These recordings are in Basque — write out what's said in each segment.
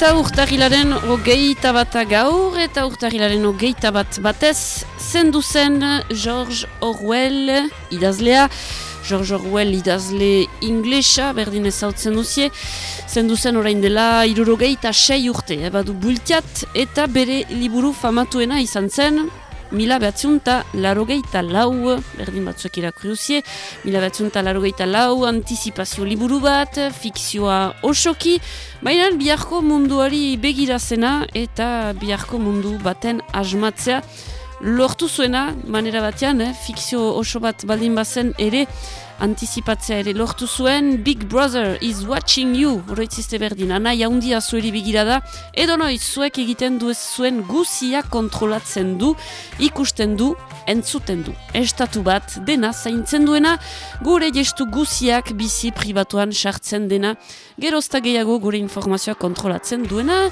Eta urtarilaren hogeita bat gaur, eta urtarilaren hogeita bat batez, zendu zen George Orwell idazlea, George Orwell idazle inglesa, berdin ezautzen duzie, zendu zen orain dela irurogeita sei urte, ebadu bultiat, eta bere liburu famatuena izan zen, mila behatziunta larogeita lau, berdin batzuek irakurri duzie, mila behatziunta larogeita lau, antizipazio liburu bat, fikzioa osoki, baina biharko munduari begirazena eta biharko mundu baten asmatzea, lortu zuena, manera batean, eh, fikzio oso bat baldin bazen ere, antizipatzea ere lortu zuen Big Brother is watching you horretzizte berdin, anai haundia zueri bigira da. Edo noiz zuek egiten du zuen guzia kontrolatzen du ikusten du, entzuten du. Estatu bat dena zaintzen duena gure gestu guziak bizi pribatuan sartzen dena. Gerozta gehiago gure informazioa kontrolatzen duena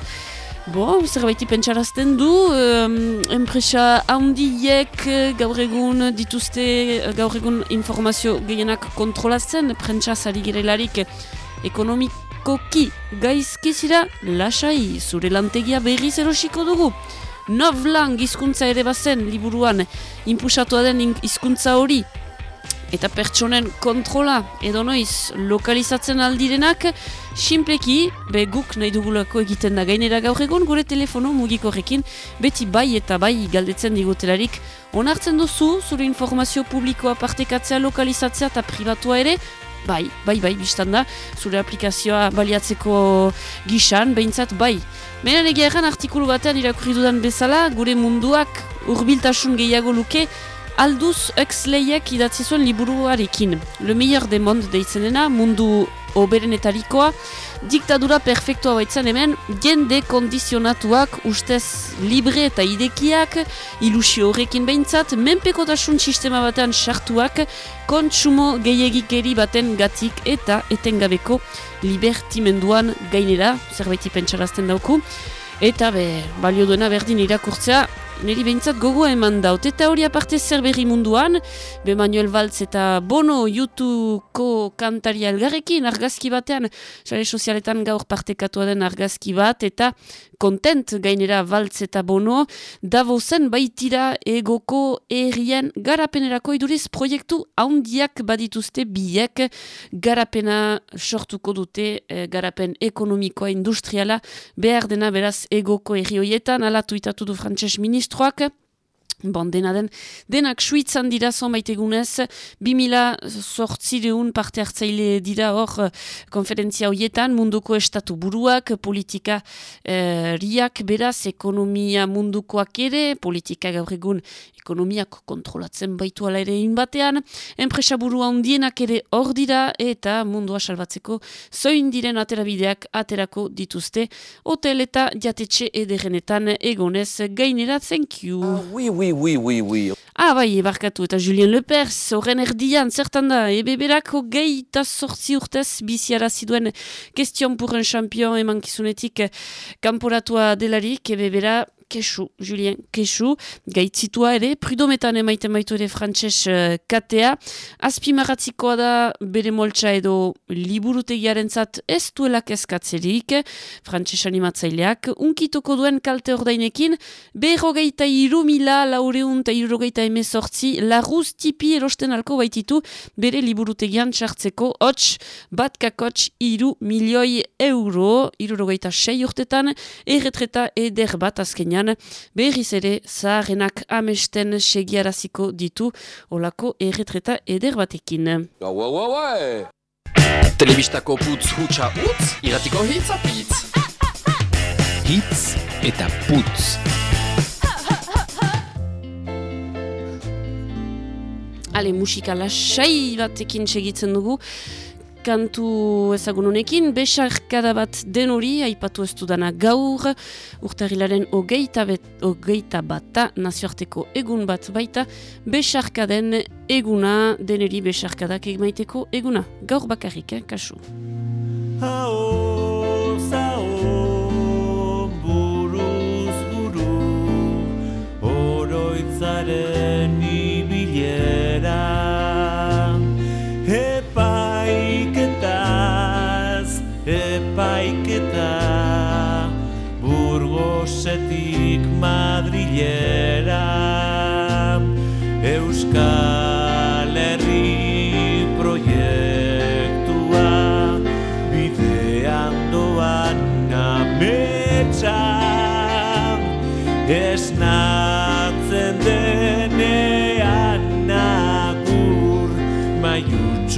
Bo, zerbaiti pentsarazten du, um, enpresa handiek eh, gaur egun dituzte, eh, gaur egun informazio gehienak kontrolatzen, prentsa zari girelarik ekonomikoki gaizkizira lasai, zure lantegia berriz erosiko dugu. Novlang hizkuntza ere bazen, liburuan, inpusatu den hizkuntza hori, eta pertsonen kontrola edo noiz lokalizatzen aldirenak simpleki, be guk nahi dugulako egiten da. Gainera gaur egun gure telefono mugikorrekin beti bai eta bai galdetzen digutelarik. Onartzen duzu zure informazio publikoa partekatzea lokalizatzea eta privatua ere bai, bai, bai, biztan da. Zure aplikazioa baliatzeko gisan, behintzat bai. Menen egia erran artikulu batean irakurri dudan bezala, gure munduak urbiltasun gehiago luke, Alduz Huxleyek idatzi zuen liburuarekin. Le meilleur de monde deitzen dena, mundu oberenetarikoa, diktadura perfektua baitzen hemen, jende kondizionatuak, ustez libre eta idekiak, ilusio horrekin behintzat, menpekotasun sistema batean sartuak, kontsumo gehiagikeri baten gatik eta etengabeko libertimenduan gainera, zerbaiti pentsarazten dauku, eta be, balio duena berdin irakurtzea, Neri behintzat gogoa eman daut. Eta hori aparte zer berri munduan, be Manuel Valtz eta Bono YouTubeko kantari algarrekin argazki batean, sare sozialetan gaur partekatua den argazki bat, eta kontent gainera Valtz eta Bono, Davosen baitira egoko errien garapenerako iduriz proiektu haundiak badituzte biek, garapena sortuko dute, eh, garapen ekonomikoa industriala, behar dena beraz egoko erri hoietan, alatu itatu du frantses ministro, ministroak, Bon, dena den, denak suitzan dira zonbait egunez, 2000 sortzireun parte hartzaile dira hor konferentzia hoietan, munduko estatu buruak, politika eh, riak beraz, ekonomia mundukoak ere, politika gaur egun ekonomiak kontrolatzen baitu ala ere inbatean, enpresa burua hundienak ere hor dira eta mundua salbatzeko zoin diren aterabideak aterako dituzte, hotel eta jatetxe ederenetan egonez gainera, thank you. Ah, oui, oui, oui, oui, oui. Ah, bai, ebarkatu, eta Julien Lepers, horren erdian, zertan da, ebe berako gehi eta sortzi urtez biziara ziduen question pour un champion eman kizunetik kanporatua delarik, ebe bera, kesu, Julien, kesu, gaitzitua ere, prudometan emaiten baitu ere frantses uh, katea, azpimaratzikoa da bere moltsa edo liburutegiaren zat ez duela kezkatzerik, frantses animatzaileak, unkituko duen kalte ordainekin, berrogeita irumila laureun eta irrogeita emezortzi, larruz tipi erosten alko baititu bere liburutegian txartzeko, hots, bat kakots iru milioi euro, irrogeita sei urtetan, erretreta eder bat azkenia batean berriz ere zaharenak amesten segiaraziko ditu olako erretreta eder batekin. Telebistako putz hutsa utz, iratiko hitz apitz. Hitz eta putz. Ale, musika lasai batekin segitzen dugu kantu ezagun honekin, besarkada bat den hori, aipatu ez dudana gaur, urtarilaren ogeita, bet, ogeita bata nazioarteko egun bat baita, besarkaden eguna, deneri besarkadak egmaiteko eguna. Gaur bakarrik, eh, kasu. Hao, zao, buruz buru, oroitzaren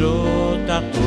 maiutxo tatu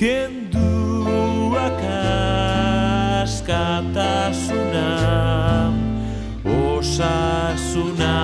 Kenduak askatasuna Osasuna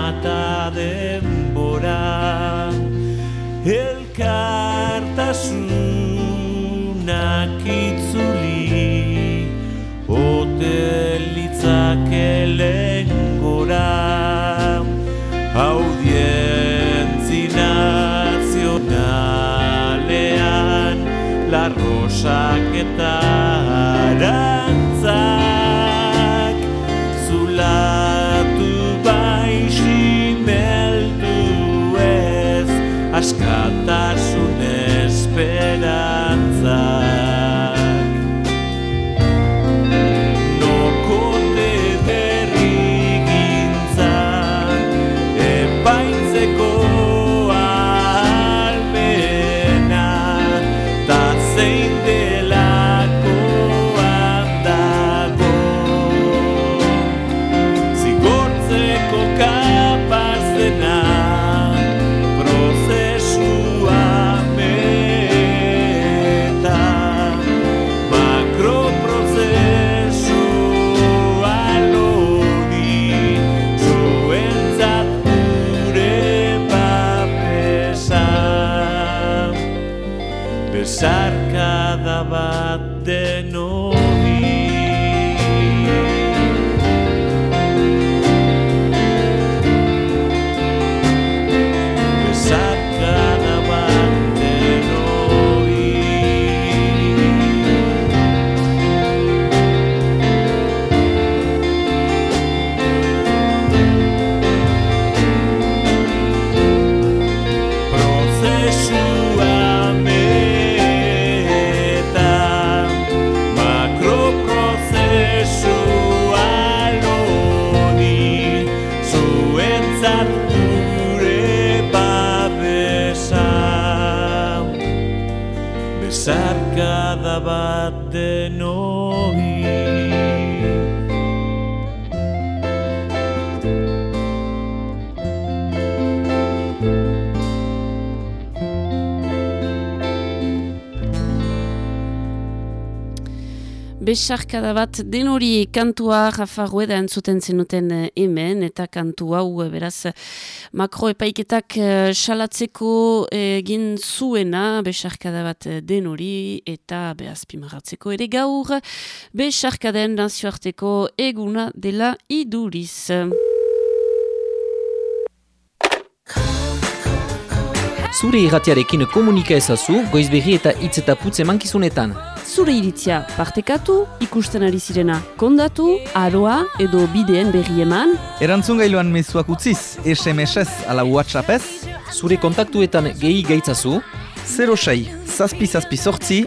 bat denoi Besarkada bat den hori kantua Rafa Rueda entzuten zenuten eh, hemen eta kantu hau eh, beraz makroepaiketak eh, salatzeko egin zuena besarkada bat den hori eta beraz pimarratzeko ere gaur besarkaden nazioarteko eguna dela iduriz. Zure irratiarekin komunika ezazu, goizberri eta hitz eta putz emankizunetan. Zure iritzia partekatu, ikusten ari zirena kondatu, aroa edo bideen berri eman, Erantzun gailuan mezuak utziz, SMS-ez ala WhatsApp-ez, Zure kontaktuetan gehi gaitzazu, 06 zazpi zazpi sortzi,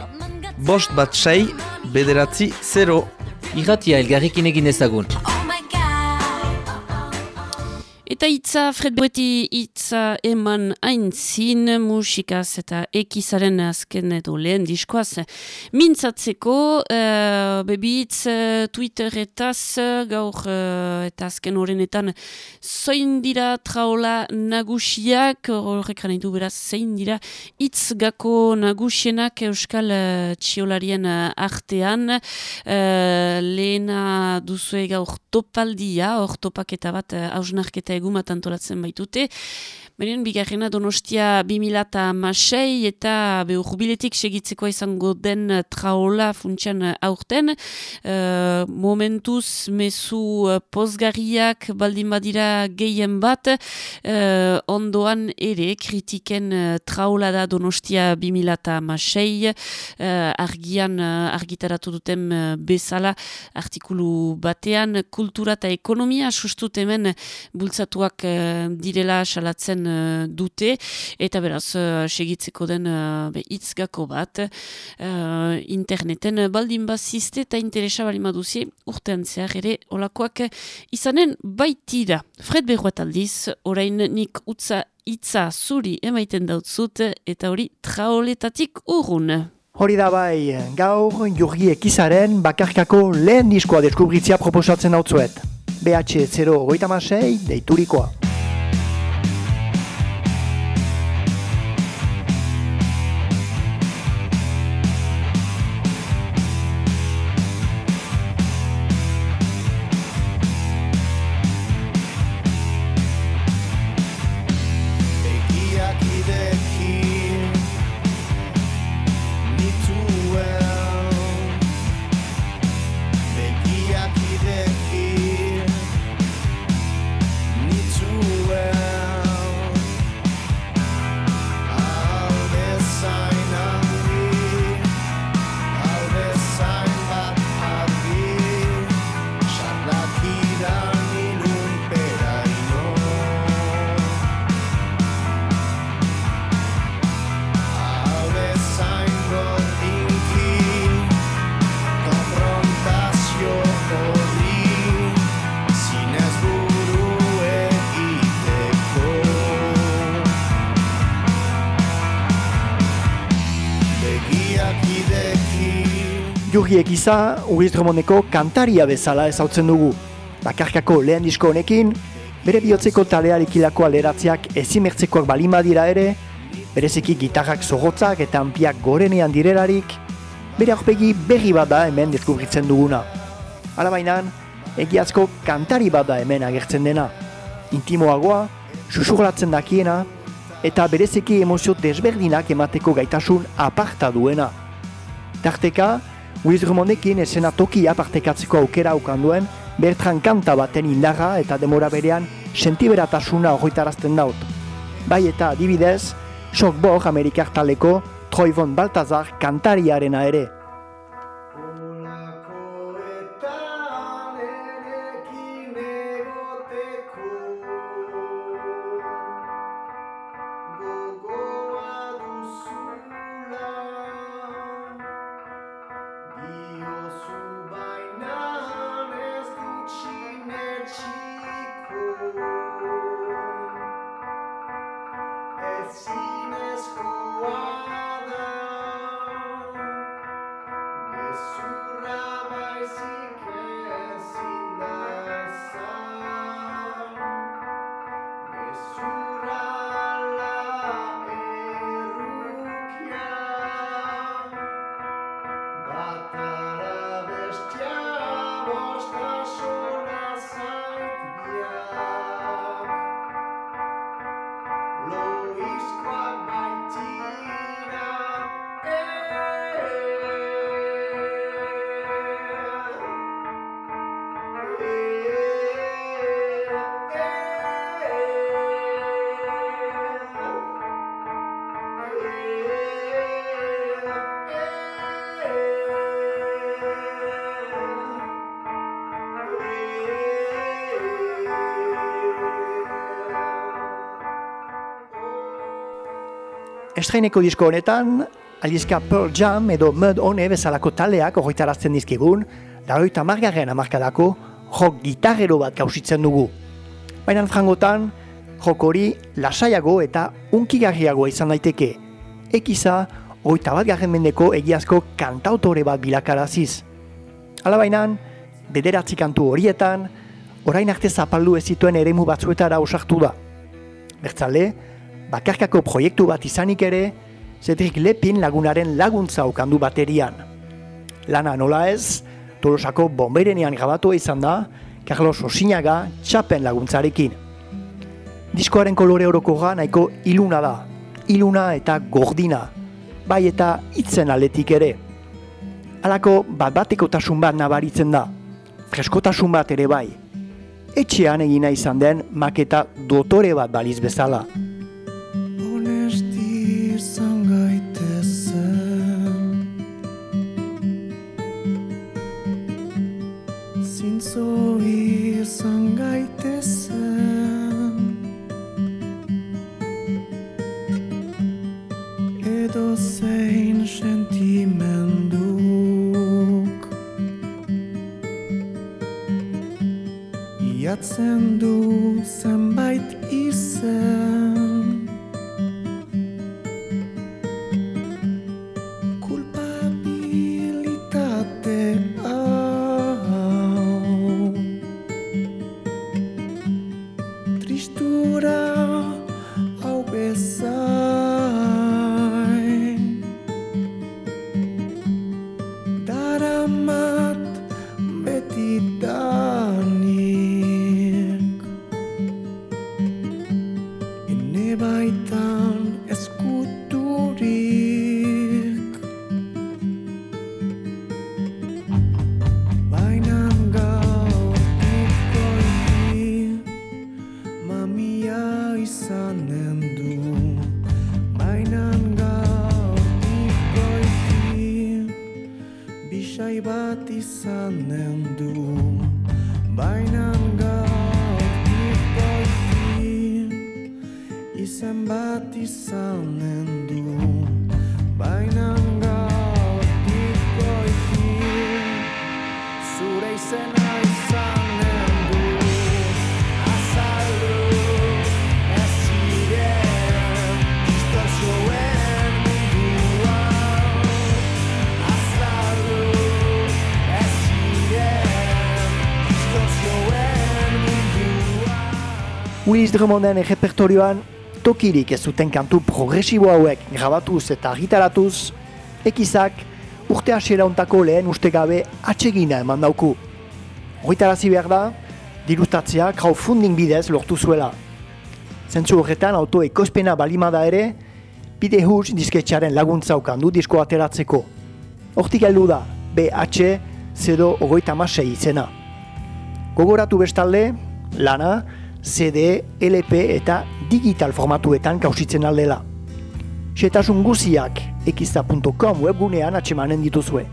bost bat sei, bederatzi 0. irratia elgarrekin egin ezagun. Eta hitza, Fred Boeti hitza eman aintzin musikaz eta ekizaren azken edo lehen diskoaz. Mintzatzeko, uh, bebi hitz uh, Twitteretaz gaur uh, eta azken horrenetan zoin dira traola nagusiak, horrek ditu beraz zein dira hitz gako nagusienak euskal uh, txiolarien uh, artean, uh, lehena duzue gaur topaldia, hor topaketa bat uh, egumat antolatzen baitute. Beren, bigarrena Donostia 2006 eta be jubiletik segitzeko izango den traola funtsian aurten. Uh, momentuz mezu uh, pozgarriak baldin badira gehien bat, uh, ondoan ere kritiken traola da Donostia 2006 uh, argian argitaratu duten bezala artikulu batean. Kultura eta ekonomia sustut hemen bultzatuak direla salatzen dute eta beraz uh, segitzeko den uh, itzgako bat uh, interneten baldin bazizte eta interesa bali maduzie urtean zehar ere olakoak izanen baitira. Fred Berroat aldiz, orain nik utza itza zuri emaiten dautzut eta hori traoletatik urrun. Hori da bai, gaur jurgi ekizaren bakarkako lehen diskoa deskubritzia proposatzen hau zuet. BH0 goitamasei deiturikoa. Jurgi ekiza, Urizdromoneko kantaria bezala ezautzen dugu. Bakarkako lehen disko honekin, bere bihotzeko talearekilako alderatziak ezimertzekoak balin badira ere, bereziki gitarrak zogotzak eta anpiak gorenean direlarik, bere aurpegi berri bat da hemen deskubritzen duguna. Hala bainan, egiazko kantari bat da hemen agertzen dena. Intimoagoa, susurlatzen dakiena, eta bereziki emozio desberdinak emateko gaitasun aparta duena. Tarteka, Wiz Drumondekin esena tokia partekatzeko aukera aukan duen, Bertran kanta baten indarra eta demora berean sentiberatasuna horretarazten daut. Bai eta adibidez, Shock Bog Amerikar taleko Troy Von Baltazar kantariarena ere. Estraineko disko honetan, alizka Pearl Jam edo Mud One bezalako taldeak horretarazten dizkigun, daroita margarren amarkadako jok gitarrero bat gauzitzen dugu. Baina frangotan, jok hori lasaiago eta unkigarriagoa izan daiteke. Ekiza, hogeita bat garren mendeko egiazko kantautore bat bilakaraziz. Hala bainan, bederatzi kantu horietan, orain arte zapaldu ez zituen eremu batzuetara osartu da. Bertzale, bakarkako proiektu bat izanik ere, Cedric Lepin lagunaren laguntza okandu baterian. Lana nola ez, Tolosako bomberenean grabatua izan da, Carlos Osinaga txapen laguntzarekin. Diskoaren kolore orokorra nahiko iluna da. Iluna eta gordina. Bai eta hitzen aletik ere. Halako bat batekotasun bat nabaritzen da. Freskotasun bat ere bai. Etxean egina izan den maketa dotore bat baliz bezala. Iatzen du zenbait izen Willis Drummonden errepertorioan tokirik ez zuten kantu progresibo hauek grabatuz eta argitaratuz, ekizak urte hasiera hontako lehen ustegabe atsegina eman dauku. Horitarazi behar da, dirutatzea crowdfunding bidez lortu zuela. Zentzu horretan auto ekoizpena balimada ere, bide hus disketxaren laguntza ukandu disko ateratzeko. Hortik heldu da, BH 0 masei izena. Gogoratu bestalde, lana, CD, LP eta digital formatuetan kausitzen aldela. Xetasun guziak ekiza.com webgunean atxemanen dituzue.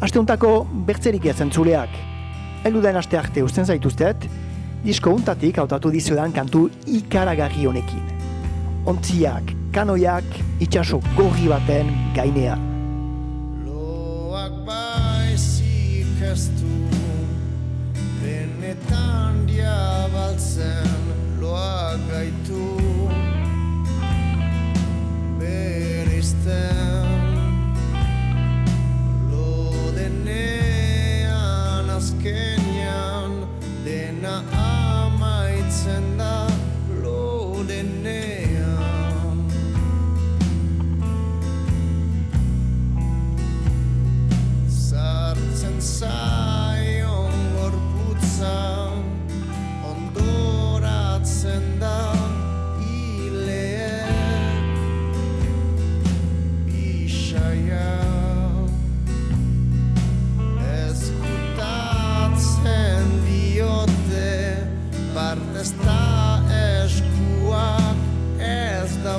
Asteuntako bertzerik ez entzuleak. Heldu den aste arte usten zaituztet, disko untatik hautatu dizudan kantu ikaragarri honekin. Ontziak, kanoiak, itxaso gorri baten gainean. Loak baizik ez du Diabaltzen loak gaitu Berizten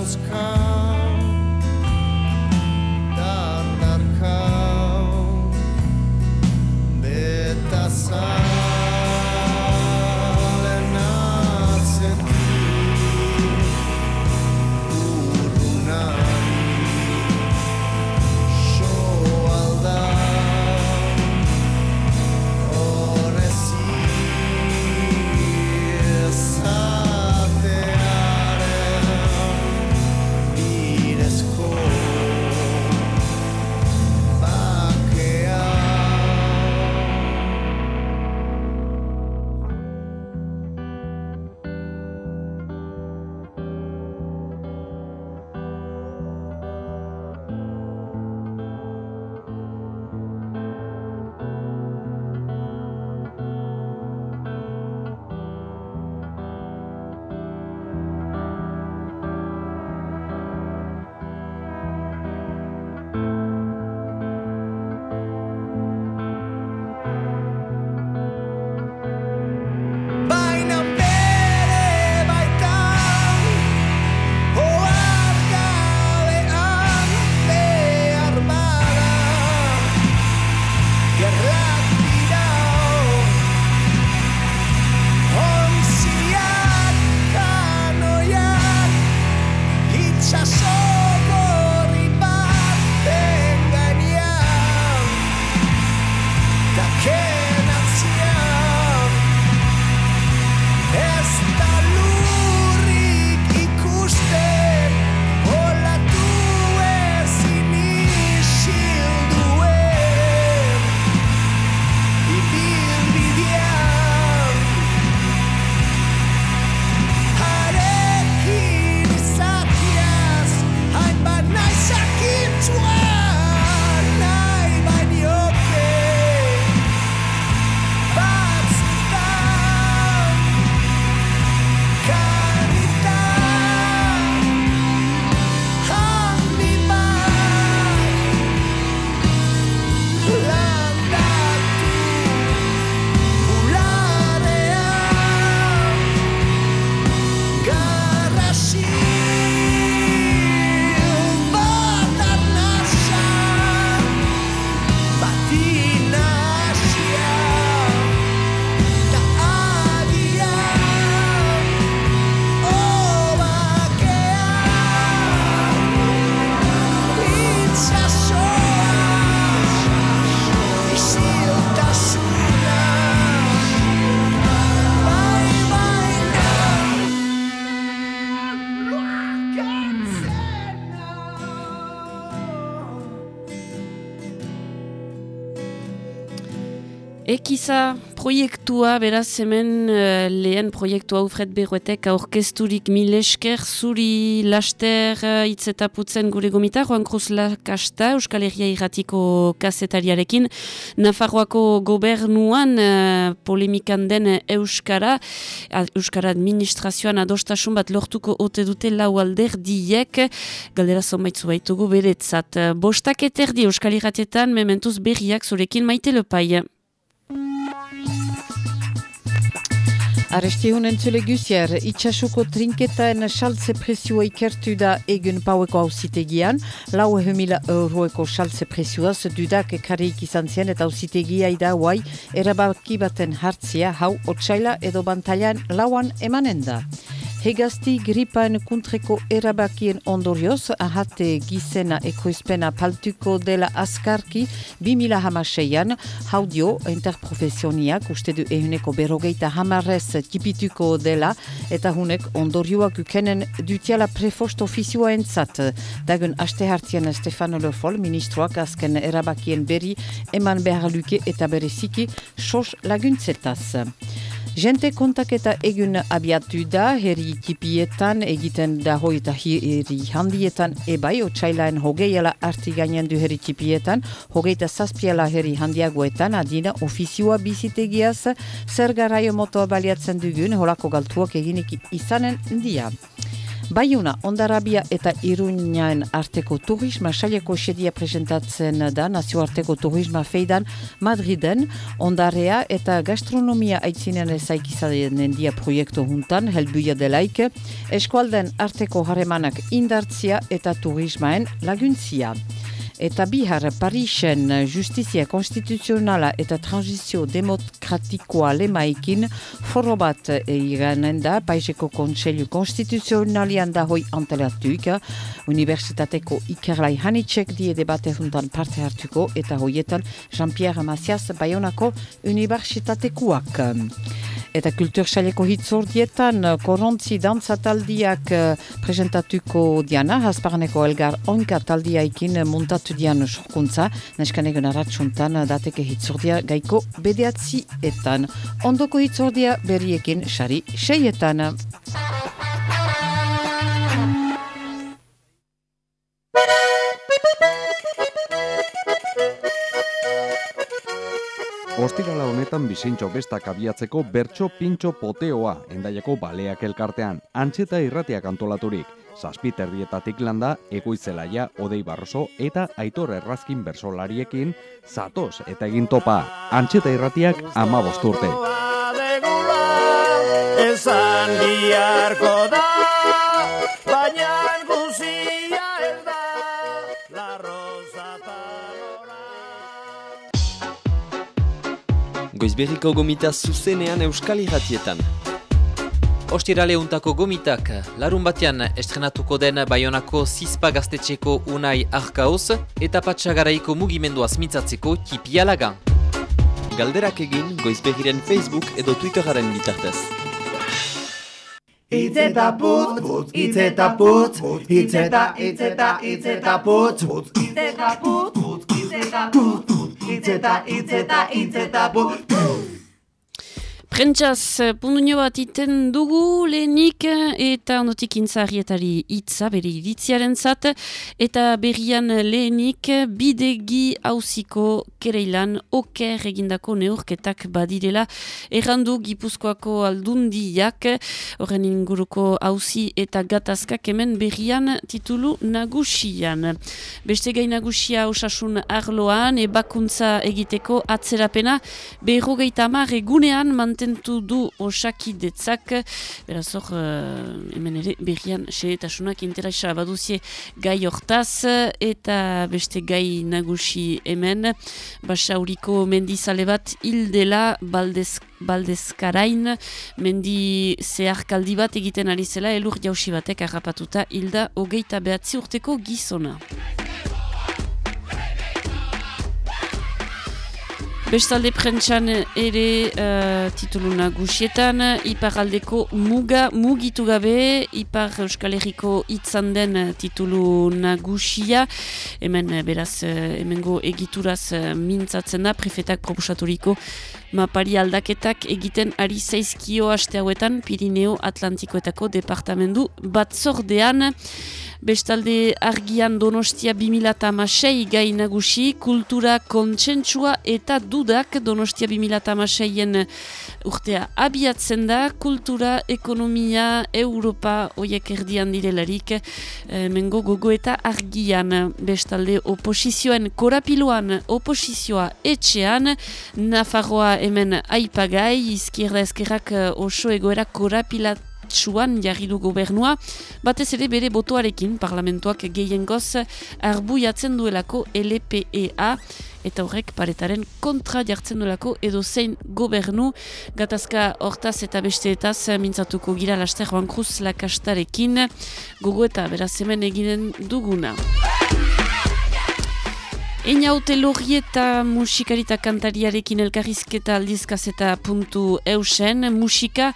house come. Ekiza proiektua, beraz hemen uh, lehen proiektua ufret berroetek aurkezturik mil esker zuri laster uh, itzetaputzen gure gomita, Juan Cruz Lakasta, Euskal Herria irratiko kasetariarekin, Nafarroako gobernuan uh, polemikan den Euskara, Euskara administrazioan adostasun bat lortuko ote dute lau alderdiek, galdera zonbaitzu baitugu beretzat. Bostak eterdi Euskal Herratietan, mementuz berriak zurekin maite lepai. Arresti honen zule guzier, itxasuko trinketaen saltze presioa ikertu da egun paueko hausitegian, lau ehemila euroeko saltze presioaz dudak kareik izan zien eta hausitegia ida huai erabaki baten hartzia hau otsaila edo bantailan lauan emanen da. Hegazti gripaen kuntreko erabakien ondorioz, ahate gizena ekoizpena paltuko dela askarki 2000 hamaseian, haudio interprofesioniak uste du ehuneko berogeita hamarrez tipituko dela, eta hunek ondorioak ukenen dutiala prefost ofizioa entzat. Dagun aste hartien Stefano Lefol, ministroak azken erabakien berri eman behar luke eta bereziki sos laguntzetaz. Jente kontaketa egun abiatu da, herri tipietan egiten da hoi eta herri handietan ebai, otxailaen hogeiala arti gainen du herri tipietan, hogeita zazpiala herri handiagoetan, adina ofizioa bizitegiaz, zer garaio motoa baliatzen dugun, holako galtuak eginik izanen dia. Baiuna, Ondarabia eta Iruñaen arteko turisma saileko sedia presentatzen da nazioarteko turisma feidan Madriden, Ondarea eta gastronomia aitzinen ezaikizadenen dia proiektu juntan, helbuia delaik, eskualden arteko haremanak indartzia eta turismaen laguntzia. Eta bihar Parisen justizia konstituzionala eta transizio demokratikoa lemaikin foro bat iranen da Paiseko Kontseilu Konstituzionalian da hoi antelatuik Universitateko ikerlai hanitxek die debate juntan parte hartuko eta hoietan Jean-Pierre Macias Bayonako Universitatekuak. Eta kultursaileko hitzordietan korontzi dantzataldiak presentatuko diana, hasparneko elgar onka taldiaikin montatu dian sorkuntza, neskanegun arratsuntan dateke hitzordia gaiko bedeatzi etan. Ondoko hitzordia berriekin sari seietan. Ostirala honetan bizintxo bestak abiatzeko bertso pintxo poteoa endaiako baleak elkartean, antxeta irratiak antolaturik. Zazpiterdietatik landa, egoitzelaia Odei Barroso eta Aitor Errazkin bersolariekin, zatoz eta egin topa, antxeta irratiak ama bosturte. Esan biharko da, baina guzia ez da, la rosa Goizberriko gomita zuzenean Euskal Irratietan. Ostirale untako gomitak, larun batean estrenatuko den Bayonako zizpa gaztetxeko unai arkauz eta patxagaraiko mugimenduaz mitzatzeko tipialaga. Galderak egin goizbegiren Facebook edo Twitteraren bitartez. Itz eta putz, itz eta putz, itz eta, itz eta, itz eta putz, itz eta putz, itz eta putz, itz eta, itz eta, itz eta putz. Prentsaz, pundunio bat iten dugu lehenik eta ondotik intzarrietari hitza bere iritziaren zat, eta berrian lehenik bidegi hauziko kereilan oker egindako neurketak badirela errandu gipuzkoako aldundiak horren inguruko hauzi eta gatazkak hemen berrian titulu nagusian. Beste gai nagusia osasun arloan ebakuntza egiteko atzerapena berrogeita hamar egunean mantentu du osakidetzak beraz hor uh, hemen ere berrian xeretasunak interesa baduzie gai hortaz eta beste gai nagusi hemen basauriko mendizale bat hildela baldez, baldezkarain mendi zeharkaldi bat egiten ari zela elur jausi batek harrapatuta hilda hogeita behatzi urteko gizona. Bestalde prentsan ere uh, titulu nagusietan, iparaldeko muga mugitu gabe, ipar Euskal Herriko itzan den titulu nagusia, hemen beraz, hemengo egituraz mintzatzen da, prefetak proposaturiko mapari aldaketak egiten ari zaizkio aste hauetan Pirineo Atlantikoetako departamendu batzordean. Bestalde argian donostia 2006 gai nagusi, kultura kontsentsua eta dudak donostia 2006en urtea abiatzen da, kultura, ekonomia, Europa, oiek erdian direlarik, e, mengo gogo eta argian. Bestalde oposizioen korapiluan, oposizioa etxean, Nafarroa hemen aipagai, izkierda ezkerrak eh, oso egoera korapilat txuan jarri du gobernua, batez ere bere botoarekin parlamentuak gehiengoz arbuiatzen duelako LPEA, eta horrek paretaren kontra jartzen duelako edo zein gobernu, gatazka hortaz eta besteetaz mintzatuko gira laster Juan Cruz lakastarekin, gogo eta beraz hemen eginen duguna. Einaute lorri eta musikarita kantariarekin elkarrizketa aldizkazeta puntu eusen, musika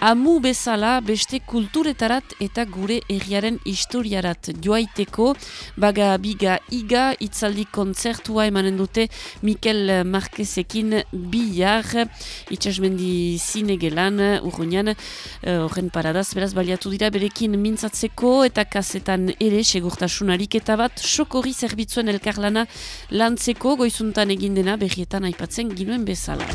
amu bezala beste kulturetarat eta gure erriaren historiarat joaiteko, baga biga iga itzaldi kontzertua emanen dute Mikel Marquezekin bihar, itxasmendi zinegelan, urruñan, eh, horren uh, paradaz, beraz baliatu dira berekin mintzatzeko eta kasetan ere segurtasunarik eta bat sokorri zerbitzuen elkarlana lantzeko. Goizuntan egin dena berrietan aipatzen ginuen bezala.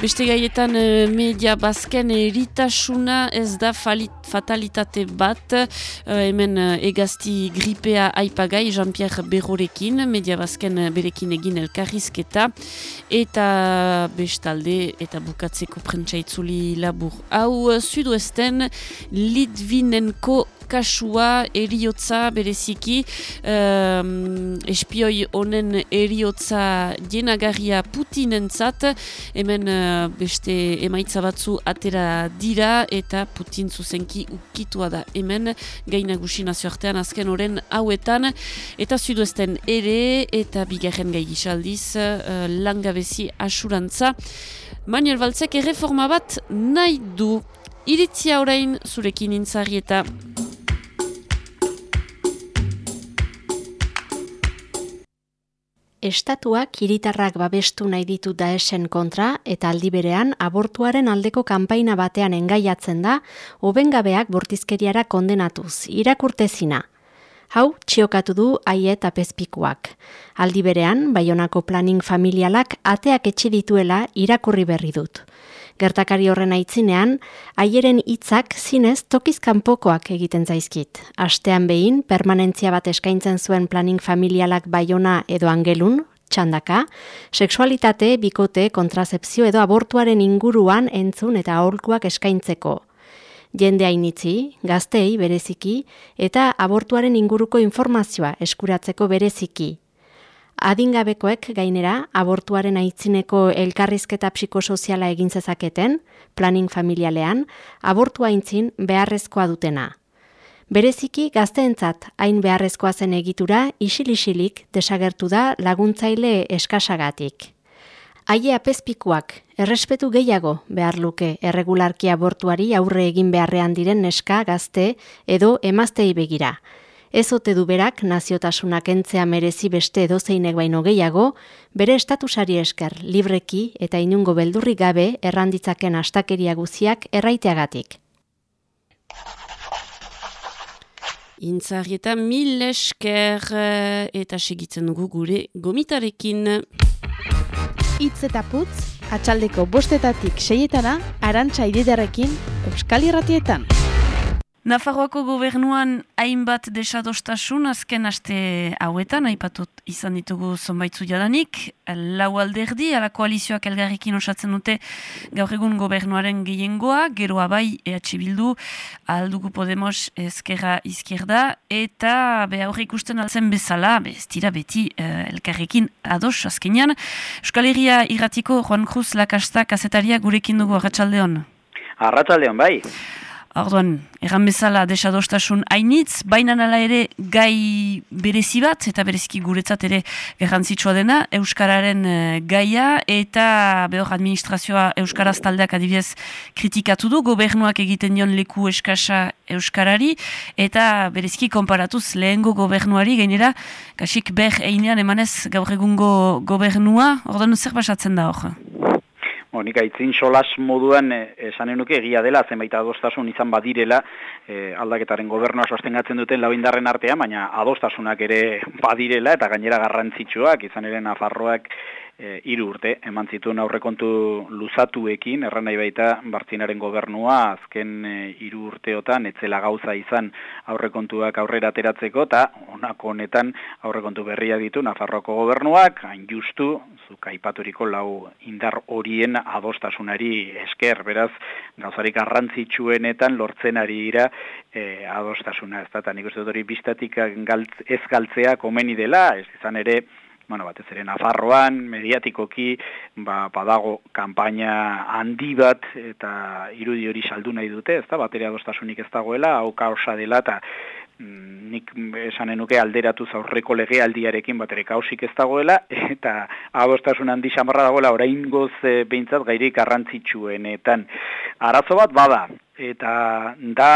Beste gaietan eh, media bazken eritasuna ez da fatalitate bat, uh, hemen uh, egazti gripea aipagai Jean-Pierre Berrorekin, media bazken berekin egin elkarrizketa, eta bestalde eta bukatzeko prentsaitzuli labur. Hau, sudoesten Litvinenko kasua eriotza bereziki um, espioi honen eriotza jenagarria Putinentzat. Hemen uh, beste emaitza batzu atera dira eta Putin zuzenki ukitua da. Hemen gainagusi nazioartean azken oren hauetan. Eta zuduesten ere eta bigarren gai gisaldiz uh, langabezi asurantza Manuel Baltzek erreforma bat nahi du. Iritzia orain zurekin intzari eta Estatuak hiritarrak babestu nahi ditu daesen kontra eta aldi berean abortuaren aldeko kanpaina batean engaiatzen da, hobengabeak bortizkeriara kondenatuz, irakurtezina. Hau, txiokatu du aie eta. Aldi berean, baionako planning familialak ateak etxe dituela irakurri berri dut. Gertakari horren aitzinean, haieren hitzak zinez tokizkanpokoak egiten zaizkit. Astean behin, permanentzia bat eskaintzen zuen planning familialak baiona edo angelun, txandaka, seksualitate, bikote, kontrazepzio edo abortuaren inguruan entzun eta aholkuak eskaintzeko. Jende hainitzi, gaztei bereziki, eta abortuaren inguruko informazioa eskuratzeko bereziki, adingabekoek gainera abortuaren aitzineko elkarrizketa psikosoziala egin zezaketen, planning familialean, abortua aintzin beharrezkoa dutena. Bereziki gazteentzat hain beharrezkoa zen egitura isilisilik desagertu da laguntzaile eskasagatik. Aie apezpikuak, errespetu gehiago behar luke erregularki abortuari aurre egin beharrean diren neska gazte edo emaztei begira, Ez ote du berak naziotasuna kentzea merezi beste edozeinek baino gehiago, bere estatusari esker libreki eta inungo beldurri gabe erranditzaken astakeria guziak erraiteagatik. Intzarrieta mil esker eh, eta segitzen dugu gure gomitarekin. Itz eta putz, atxaldeko bostetatik seietana, arantxa ididarekin, Euskal Irratietan. Nafarroako gobernuan hainbat desadostasun azken aste hauetan, aipatut izan ditugu zonbaitzu jadanik, lau alderdi, ala koalizioak elgarrikin osatzen dute gaur egun gobernuaren gehiengoa, geroa bai EH Bildu, aldugu Podemos ezkerra izkierda, eta be aurre ikusten altzen bezala, be ez dira beti eh, elkarrekin ados azkenean. Euskal Herria irratiko Juan Cruz Lakasta kazetaria gurekin dugu, arratsaldeon. Arratsaldeon bai. Orduan, erran bezala desadostasun hainitz, baina nala ere gai berezi bat, eta bereziki guretzat ere garrantzitsua dena, Euskararen uh, gaia, eta behor administrazioa Euskaraz taldeak adibidez kritikatu du, gobernuak egiten dion leku eskasa Euskarari, eta bereziki konparatuz lehengo gobernuari, gainera, kasik ber einean emanez gaur egungo gobernua, orduan zer basatzen da hor? Bo, nik aitzin solas moduan eh, esanen nuke egia dela, zenbait adostasun izan badirela, e, aldaketaren gobernua sostengatzen duten lauindarren artean, baina adostasunak ere badirela eta gainera garrantzitsuak, izan ere Nafarroak e, iru urte, eman zituen aurrekontu luzatuekin, erran nahi baita Bartzinaren gobernua, azken e, iru urteotan, etzela gauza izan aurrekontuak aurrera ateratzeko, eta honako honetan aurrekontu berria ditu Nafarroako gobernuak, hain justu, zuk aipaturiko lau indar horien adostasunari esker, beraz, gauzarik garrantzitsuenetan lortzen ari ira e, adostasuna, ez da, nik uste dut hori biztatik ez galtzea komeni dela, ez izan ere, bueno, batez ere Nafarroan, mediatikoki, ba, badago kanpaina handi bat, eta irudi hori saldu nahi dute, ez da, bateria doztasunik ez dagoela, hau kaosa dela, eta mm, nik esanen nuke alderatu zaurreko legealdiarekin batere kaosik ez dagoela, eta adostasun handi xamarra dagoela, orain goz e, behintzat gairik arrantzitsuenetan. Arazo bat bada, eta da...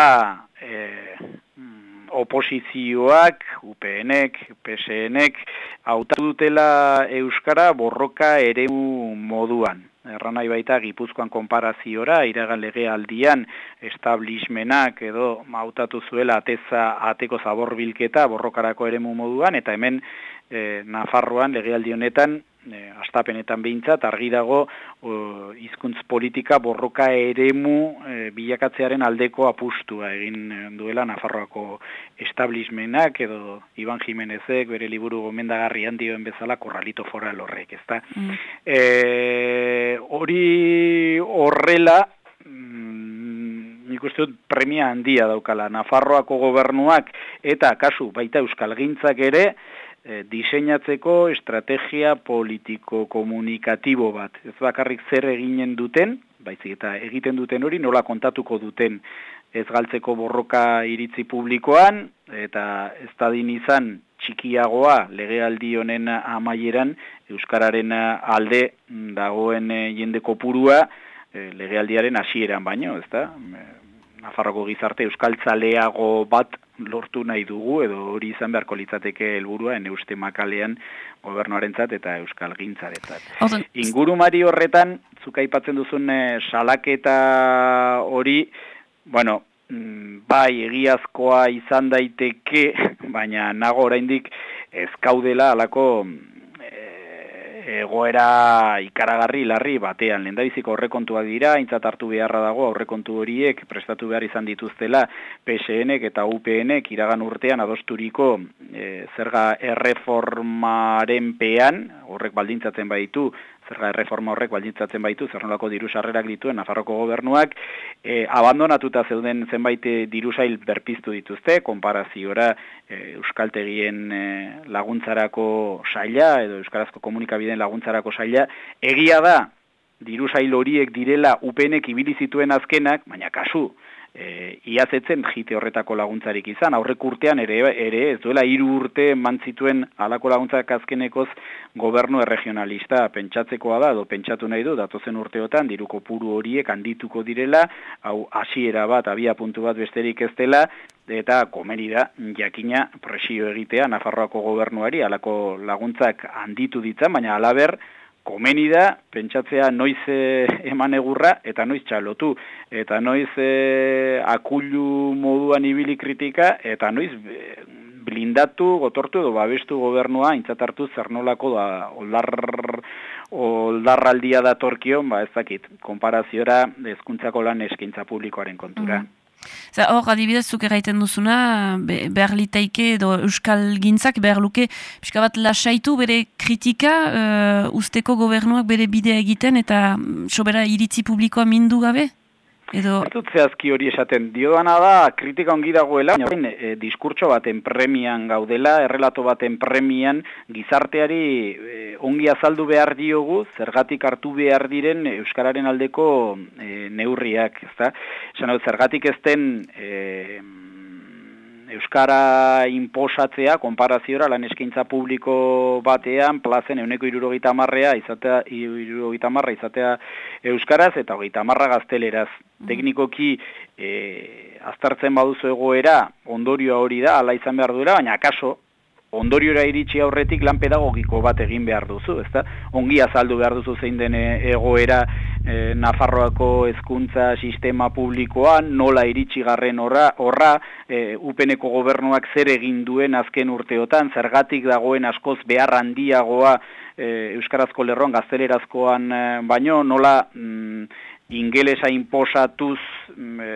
E, oposizioak, UPNek, PSNek, hautatu dutela Euskara borroka eremu moduan. Erran nahi baita Gipuzkoan konparaziora, iragan lege aldian, establishmenak edo hautatu zuela ateza ateko zaborbilketa borrokarako eremu moduan, eta hemen e, Nafarroan legealdi honetan e, astapenetan behintzat, argi dago hizkuntz politika borroka eremu e, bilakatzearen aldeko apustua egin duela Nafarroako establishmenak edo Iban Jimenezek bere liburu gomendagarri handioen bezala korralito foral horrek, ezta? Mm. E, hori horrela mm, nik uste dut premia handia daukala Nafarroako gobernuak eta kasu baita Euskal Gintzak ere e, diseinatzeko estrategia politiko-komunikatibo bat. Ez bakarrik zer eginen duten, baizik eta egiten duten hori nola kontatuko duten ez galtzeko borroka iritzi publikoan, eta ez dadin izan txikiagoa legealdi honen amaieran Euskararen alde dagoen eh, jende kopurua e, legealdiaren hasieran baino, ez da? Nafarroko gizarte euskaltzaleago bat lortu nahi dugu edo hori izan beharko litzateke helburua en euste makalean gobernuarentzat eta euskal gintzaretzat. Ingurumari horretan, zuk aipatzen duzun eh, salaketa hori, bueno, mm, bai egiazkoa izan daiteke, baina nago oraindik ezkaudela alako egoera ikaragarri larri batean. Lendabiziko horrekontua dira, intzat hartu beharra dago aurrekontu horiek prestatu behar izan dituztela PSNek eta UPNek iragan urtean adosturiko e, zerga erreformaren pean, horrek baldintzatzen baitu zerga erreforma horrek baldintzatzen baitu, zer nolako diru sarrerak dituen Nafarroko gobernuak, e, abandonatuta zeuden zenbait eh, diru sail berpiztu dituzte, konparaziora e, Euskaltegien laguntzarako saila, edo Euskarazko komunikabideen laguntzarako saila, egia da, diru sail horiek direla upenek ibili zituen azkenak, baina kasu, e, iazetzen jite horretako laguntzarik izan, aurrek urtean ere, ere ez duela hiru urte mantzituen alako laguntzak azkenekoz gobernu erregionalista pentsatzekoa da, edo pentsatu nahi du, datozen urteotan, diruko puru horiek handituko direla, hau hasiera bat, abia puntu bat besterik ez dela, eta komeni da, jakina presio egitea Nafarroako gobernuari, alako laguntzak handitu ditzen, baina alaber, komeni da, pentsatzea noiz e, eman egurra eta noiz txalotu, eta noiz e, akullu moduan ibili kritika, eta noiz e, blindatu, gotortu edo babestu gobernua, intzatartu zer nolako da, oldar, oldarraldia da torkion, ba ez dakit, konparaziora ezkuntzako lan eskaintza publikoaren kontura. Mm hor, adibidez, zuk erraiten duzuna, be, behar litaike edo euskal gintzak behar luke, pixka bat lasaitu bere kritika, uh, usteko gobernuak bere bidea egiten eta mm, sobera iritzi publikoa mindu gabe? Edo... Ez dut zehazki hori esaten, diodana da, kritika ongi dagoela, baina e, diskurtso baten premian gaudela, errelato baten premian, gizarteari e, ongi azaldu behar diogu, zergatik hartu behar diren Euskararen aldeko e, neurriak, ezta? Esan zergatik ez den... E, Euskara inposatzea, konparaziora, lan eskaintza publiko batean, plazen euneko irurogeita marrea, izatea, irurogeita marra izatea Euskaraz, eta hogeita marra gazteleraz. Mm. Teknikoki, e, aztartzen baduzu egoera, ondorioa hori da, ala izan behar duela, baina akaso, ondoriora iritsi aurretik lan pedagogiko bat egin behar duzu, ezta? Ongi azaldu behar duzu zein den egoera e, Nafarroako hezkuntza sistema publikoan, nola iritsi garren horra, horra e, upeneko gobernuak zer egin duen azken urteotan, zergatik dagoen askoz behar handiagoa e, Euskarazko lerroan, gaztelerazkoan e, baino, nola... Mm, ingelesa inposatuz e,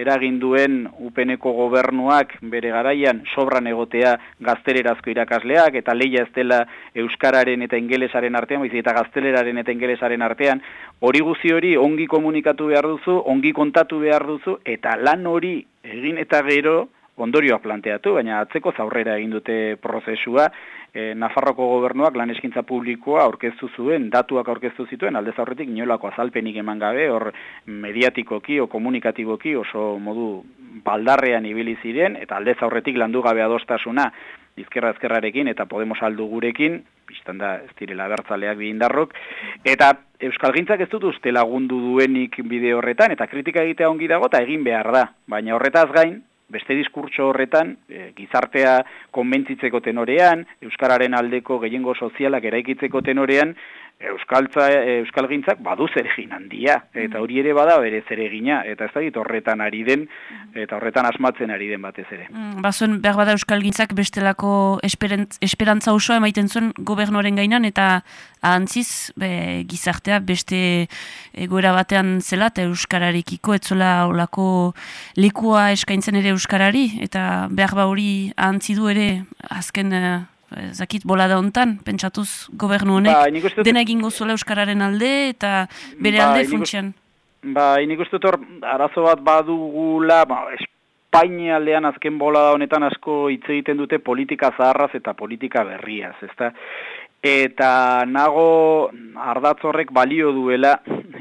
eragin duen upeneko gobernuak bere garaian sobran egotea gaztelerazko irakasleak eta leia ez dela euskararen eta ingelesaren artean, baizik eta gazteleraren eta ingelesaren artean, hori guzi hori ongi komunikatu behar duzu, ongi kontatu behar duzu eta lan hori egin eta gero ondorioa planteatu, baina atzeko zaurrera egin dute prozesua, e, Nafarroko gobernuak lan eskintza publikoa aurkeztu zuen, datuak aurkeztu zituen, aldez aurretik inolako azalpenik eman gabe, hor mediatikoki o komunikatiboki oso modu baldarrean ibili ziren, eta aldez aurretik landu gabe adostasuna, izkerra ezkerrarekin eta Podemos aldu gurekin, biztan da ez direla bertzaleak indarrok, eta Euskal Gintzak ez dut uste lagundu duenik bide horretan, eta kritika egitea ongi dago, eta egin behar da. Baina horretaz gain, beste diskurtso horretan, e, gizartea konbentzitzeko tenorean, Euskararen aldeko gehiengo sozialak eraikitzeko tenorean, Euskaltza, Euskal Gintzak badu zeregin handia, eta hori ere bada bere zeregina, eta ez da dit horretan ari den, eta horretan asmatzen ari den batez ere. Mm, bazuen, behar bada Euskal Gintzak bestelako esperantza osoa emaiten zuen gobernuaren gainan, eta ahantziz be, gizartea beste egoera batean zela, eta Euskararekiko etzola olako lekua eskaintzen ere Euskarari, eta behar ba hori ahantzidu ere azken eh, zakit bola da hontan, pentsatuz gobernu honek, ba, dena egingo zuela Euskararen alde eta bere ba, alde funtsian. Ba, inik uste hor, arazo bat badugula, ba, Espainia aldean azken bola da honetan asko hitz egiten dute politika zaharraz eta politika berriaz, ezta? Eta nago ardatz horrek balio duela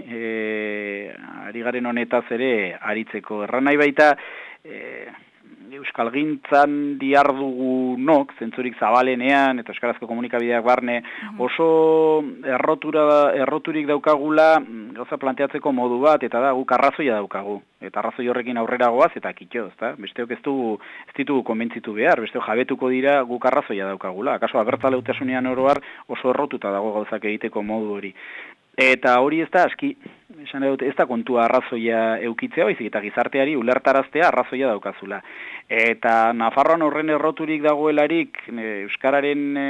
e, ari garen honetaz ere aritzeko. Erran nahi baita, Euskal Gintzan diardugu nok, zentzurik zabalenean, eta Euskarazko komunikabideak barne, mhm. oso errotura, erroturik daukagula, mm, gauza planteatzeko modu bat, eta da, guk arrazoia daukagu. Eta arrazoi horrekin aurrera goaz, eta kitxo, ezta? Besteok ez, du, ez ditugu konbentzitu behar, besteok jabetuko dira guk arrazoia daukagula. Akaso, abertzale utasunean oroar oso errotuta dago gauzak egiteko modu hori. Eta hori ez da, aski, esan dut, ez da kontua arrazoia eukitzea, baizik eta gizarteari ulertaraztea arrazoia daukazula. Eta Nafarroan horren erroturik dagoelarik Euskararen e,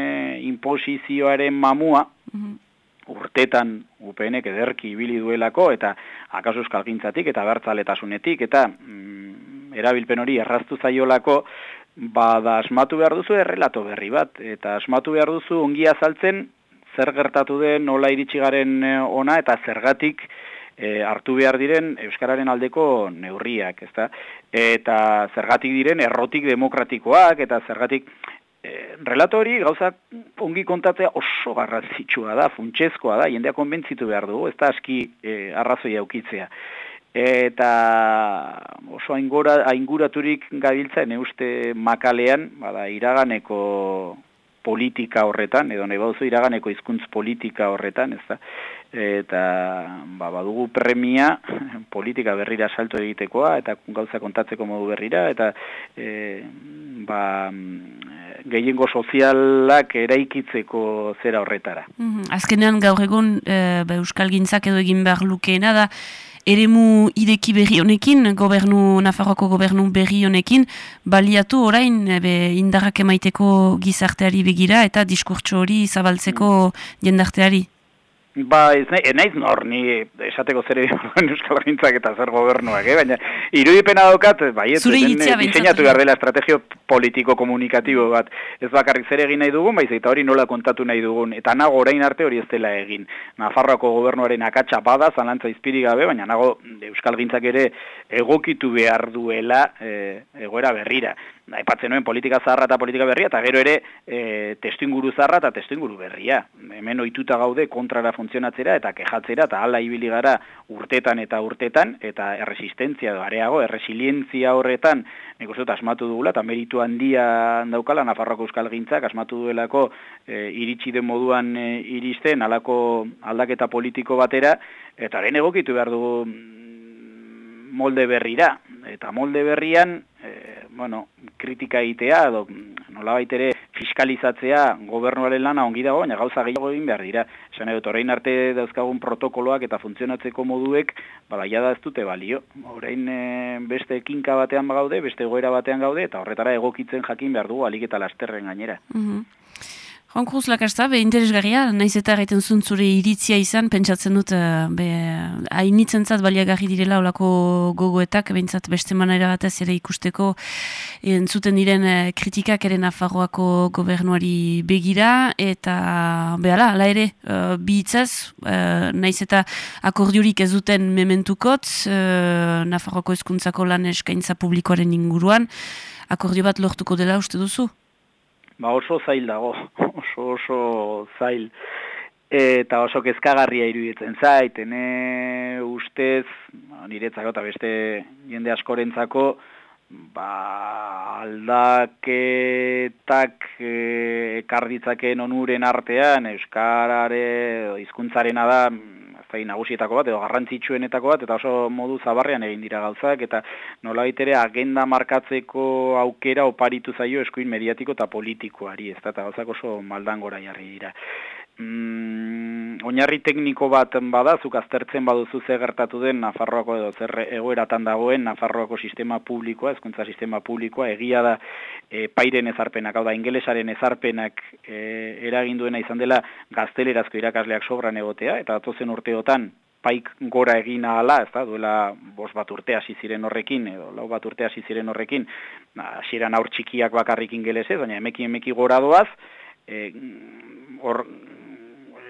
imposizioaren mamua, mhm. urtetan UPNek ederki ibili duelako, eta akaso Euskal Gintzatik, eta bertzaletasunetik, eta mm, erabilpen hori erraztu zaiolako, bada asmatu behar duzu errelato berri bat, eta asmatu behar duzu ongi azaltzen zer gertatu den nola iritsi garen eh, ona eta zergatik e, hartu behar diren Euskararen aldeko neurriak, ezta? Eta zergatik diren errotik demokratikoak eta zergatik e, relato hori gauzak ongi kontatzea oso garrantzitsua da, funtsezkoa da, jendea konbentzitu behar dugu, ez da aski e, arrazoi aukitzea. Eta oso ainguraturik gabiltza, neuste makalean, bada, iraganeko politika horretan, edo nahi baduzu iraganeko hizkuntz politika horretan, ez da? Eta ba, badugu premia politika berrira salto egitekoa, eta gauza kontatzeko modu berrira, eta e, ba, gehiengo sozialak eraikitzeko zera horretara. Mm Azkenean gaur egun e, ba, Euskal Gintzak edo egin behar lukeena da, eremu ideki berri honekin, gobernu, Nafarroko gobernu berri honekin, baliatu orain be, indarrak emaiteko gizarteari begira eta diskurtso hori zabaltzeko jendarteari. Ba, ez nahi, naiz nor, ni esateko zere Euskal Gintzak eta zer gobernuak, eh? baina irudipena daukat, bai, ez diseinatu behar dela estrategio politiko-komunikatibo bat, ez bakarrik zer egin nahi dugun, baiz eta hori nola kontatu nahi dugun, eta nago orain arte hori ez dela egin. Nafarroako gobernuaren akatsa bada, zalantza izpiri gabe, baina nago Euskal Gintzak ere egokitu behar duela e, egoera berrira. Aipatzen nuen politika zaharra eta politika berria, eta gero ere e, testu inguru zaharra eta testu inguru berria. Hemen oituta gaude kontrara funtzionatzera eta kejatzera eta hala ibili gara urtetan eta urtetan eta erresistentzia edo areago, erresilientzia horretan nik uste asmatu dugula eta meritu handia daukala Nafarroko Euskal Gintzak asmatu duelako e, iritsi den moduan e, iristen alako aldaketa politiko batera eta haren egokitu behar dugu mm, molde berrira eta molde berrian e, bueno, kritika egitea edo nola ere fiskalizatzea gobernuaren lana ongi dago, baina gauza gehiago egin behar dira. Esan edo, orain arte dauzkagun protokoloak eta funtzionatzeko moduek, bada, da ez dute balio. Orain e, beste kinka batean gaude, beste goera batean gaude, eta horretara egokitzen jakin behar dugu, alik eta lasterren gainera. Mm Juan Cruz Lakasta, be interesgarria, naiz eta erraiten zure iritzia izan, pentsatzen dut, eh, be, hainitzen zat baliagarri direla olako gogoetak, behintzat beste manera batez ere ikusteko entzuten diren eh, kritikak ere Nafarroako gobernuari begira, eta behala, ala ere, uh, bi itzaz, uh, naiz eta akordiorik ez duten mementukot, uh, Nafarroako eskuntzako lan eskaintza publikoaren inguruan, akordio bat lortuko dela uste duzu? Ba oso zail dago, oso oso zail. Eta oso kezkagarria iruditzen zait, ene ustez, niretzako eta beste jende askorentzako, ba aldaketak e, ekarditzaken onuren artean, Euskarare, hizkuntzarena da, zai nagusietako bat edo garrantzitsuenetako bat eta oso modu zabarrean egin dira gauzak eta nola ere agenda markatzeko aukera oparitu zaio eskuin mediatiko eta politikoari ez da eta gauzak oso maldangora jarri dira mm, oinarri tekniko bat badazuk aztertzen baduzu ze gertatu den Nafarroako edo zer egoeratan dagoen Nafarroako sistema publikoa, ezkuntza sistema publikoa, egia da e, pairen ezarpenak, hau da, ingelesaren ezarpenak e, eraginduena izan dela gaztelerazko irakasleak sobran egotea, eta atozen urteotan paik gora egin ahala, ez da, duela bos bat urte hasi ziren horrekin, edo lau bat urte hasi ziren horrekin, hasieran aur txikiak bakarrik ingelesez, baina emeki emeki gora doaz, e, hor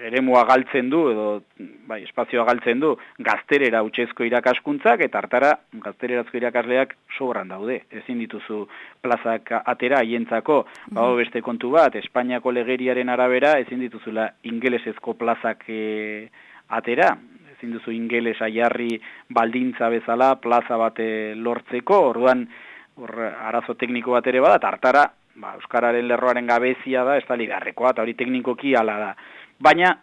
eremua galtzen du edo bai, espazioa galtzen du gazterera utxezko irakaskuntzak eta hartara gaztererazko irakasleak sobran daude. Ezin dituzu plazak atera haientzako, mm. beste kontu bat, Espainiako legeriaren arabera ezin dituzula ingelesezko plazak e, atera, ezin duzu ingelesa jarri baldintza bezala plaza bate lortzeko, orduan or, arazo tekniko bat ere bada, hartara ba, Euskararen lerroaren gabezia da, ez da ligarrekoa, eta hori teknikoki ala da baina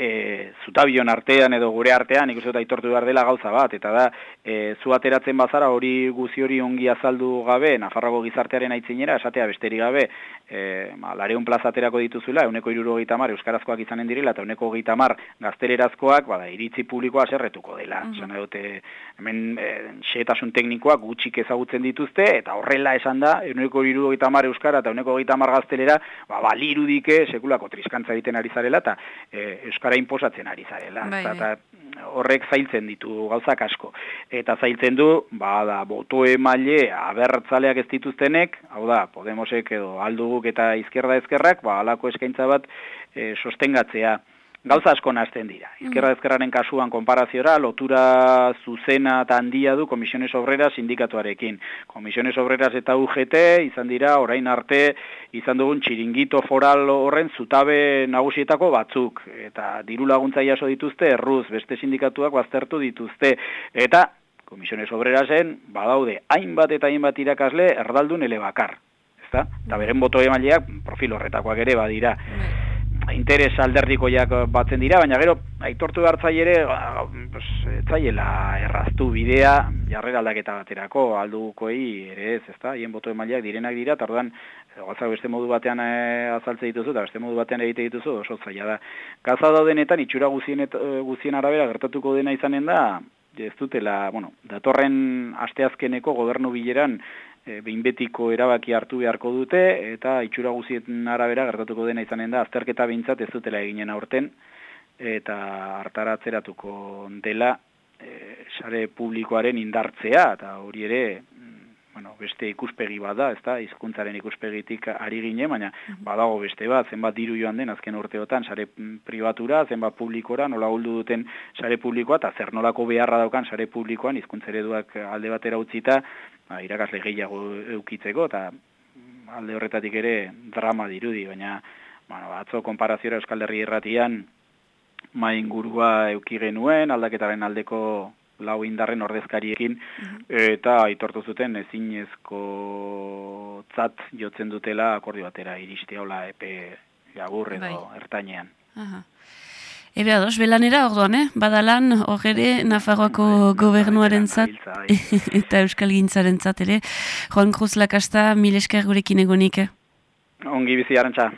e, zutabion artean edo gure artean ikusi dut aitortu behar dela gauza bat, eta da, e, zu ateratzen bazara hori guzi hori ongi azaldu gabe, Nafarrago gizartearen aitzinera, esatea besteri gabe, e, ma, lareun plazaterako dituzula, euneko iruro mar, euskarazkoak izanen direla, eta euneko gita mar gaztererazkoak, bada, iritzi publikoa serretuko dela. Mm -hmm. dute, hemen, e, xetasun teknikoak gutxik ezagutzen dituzte, eta horrela esan da, euneko iruro gita mar euskara, eta euneko mar gaztelera, ba, balirudike, sekulako triskantza egiten ari zarela, eta e, euskara inposatzen ari zarela. Bai, eta, horrek zailtzen ditu gauzak asko. Eta zailtzen du, ba, da, boto emaile abertzaleak ez dituztenek, hau da, Podemosek edo alduguk eta izquierda ezkerrak, ba, alako eskaintza bat e, sostengatzea gauza asko nazten dira. Mm. Izquierda ezkerraren kasuan konparaziora, lotura zuzena eta handia du Komisiones Obreras sindikatuarekin. Komisiones Obreras eta UGT izan dira, orain arte, izan dugun txiringito foral horren zutabe nagusietako batzuk. Eta diru laguntza jaso dituzte, erruz, beste sindikatuak baztertu dituzte. Eta Komisiones Obrerasen, badaude, hainbat eta hainbat irakasle, erdaldun elebakar. Eta beren boto emaileak profil horretakoak ere badira. Interes alderdikoiak batzen dira, baina gero aitortu hartzai ere ba, pues, zaiela erraztu bidea jarrera aldaketa baterako aldukoi ere ez, ezta? Hien boto emaileak direnak dira, eta orduan gauza beste modu batean e, azaltze dituzu eta beste modu batean egite dituzu oso zaila da. Gaza daudenetan itxura guzien, et, guzien arabera gertatuko dena izanen da ez dutela, bueno, datorren asteazkeneko gobernu bileran e, behin betiko erabaki hartu beharko dute, eta itxura guzien arabera gertatuko dena izanen da, azterketa bintzat ez dutela eginen aurten, eta hartaratzeratuko dela e, sare publikoaren indartzea, eta hori ere, mm, bueno, beste ikuspegi ez da, izkuntzaren ikuspegitik ari gine, baina badago beste bat, zenbat diru joan den azken urteotan, sare privatura, zenbat publikora, nola huldu duten sare publikoa, eta zer nolako beharra daukan sare publikoan, izkuntzereduak alde batera utzita, ba, irakasle gehiago eukitzeko, eta alde horretatik ere drama dirudi, baina bueno, atzo konparaziora Euskal Herri erratian mai ingurua euki genuen, aldaketaren aldeko lau indarren ordezkariekin, eta aitortu zuten ezinezko tzat jotzen dutela akordio batera iriste hola epe jagur edo Bai. ertainean. Aha. Ebe ados, belanera orduan, eh? Badalan, hor ere, Nafarroako gobernuaren zat, eta Euskal Gintzaren zat ere. Juan Cruz Lakasta, mil esker gurekin egonik. eh? Ongi bizi arantxa.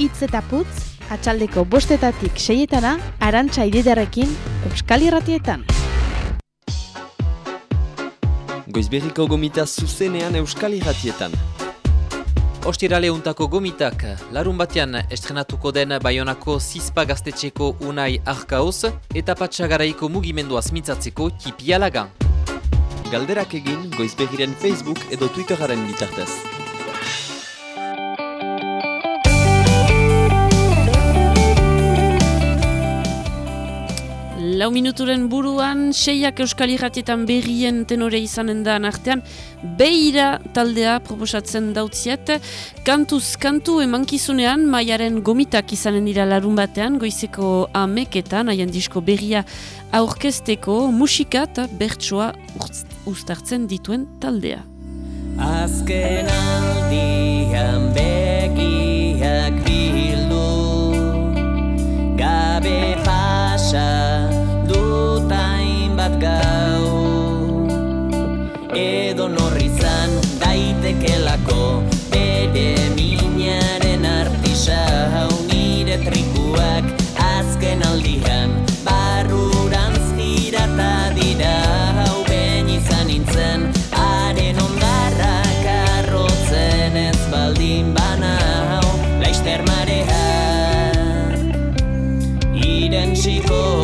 Itz eta putz, atxaldeko bostetatik seietana, arantxa ididarekin, Euskal Irratietan. Goizberriko gomita zuzenean Euskal Irratietan. Ostirale untako gomitak, larun batean estrenatuko den Bayonako zizpa gaztetxeko unai arkauz eta patxagaraiko mugimenduaz mintzatzeko tipi alagan. Galderak egin Goizberriren Facebook edo Twitteraren bitartez. Lau minuturen buruan, seiak Euskal Irratietan berrien tenore izanen da artean, beira taldea proposatzen dautziet, kantuz kantu emankizunean, maiaren gomitak izanen dira larun batean, goizeko ameketan, haien disko berria aurkezteko musika eta bertsoa uztartzen dituen taldea. Azken aldian begiak bildu Gabe pasa dutain bat gau. Edo norrizan daitekelako Bere minaren artisa Nire trikuak azken aldian Barrurantz girata dira. Hau ben izan nintzen Haren ondarrak arrotzen ez baldin banau. Laizter marea Irentsiko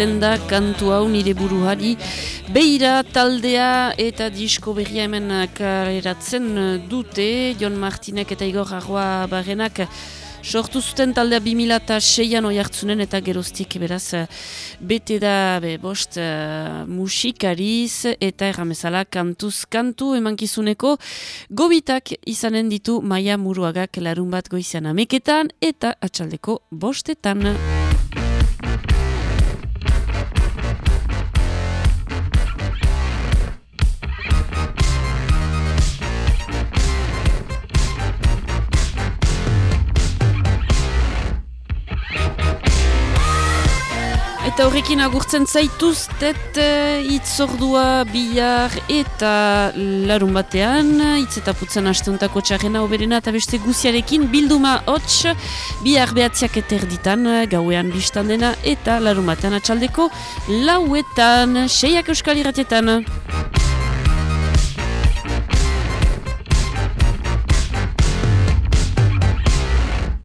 deitzen da kantu hau nire buruhari beira taldea eta disko berria hemen kareratzen dute Jon Martinek eta Igor Arroa Barrenak sortu zuten taldea 2006an oi hartzunen eta geroztik beraz bete da be, bost uh, musikariz eta erramezala kantuz kantu emankizuneko gobitak izanen ditu maia muruagak larun bat goizian ameketan eta atxaldeko bostetan. Eta horrekin agurtzen zaituztet itzordua bihar eta larun batean itz eta putzen hasteuntako txarrena oberena eta beste guziarekin bilduma hots bihar behatziak eterditan gauean biztan dena eta larun batean atxaldeko lauetan seiak euskal irratietan.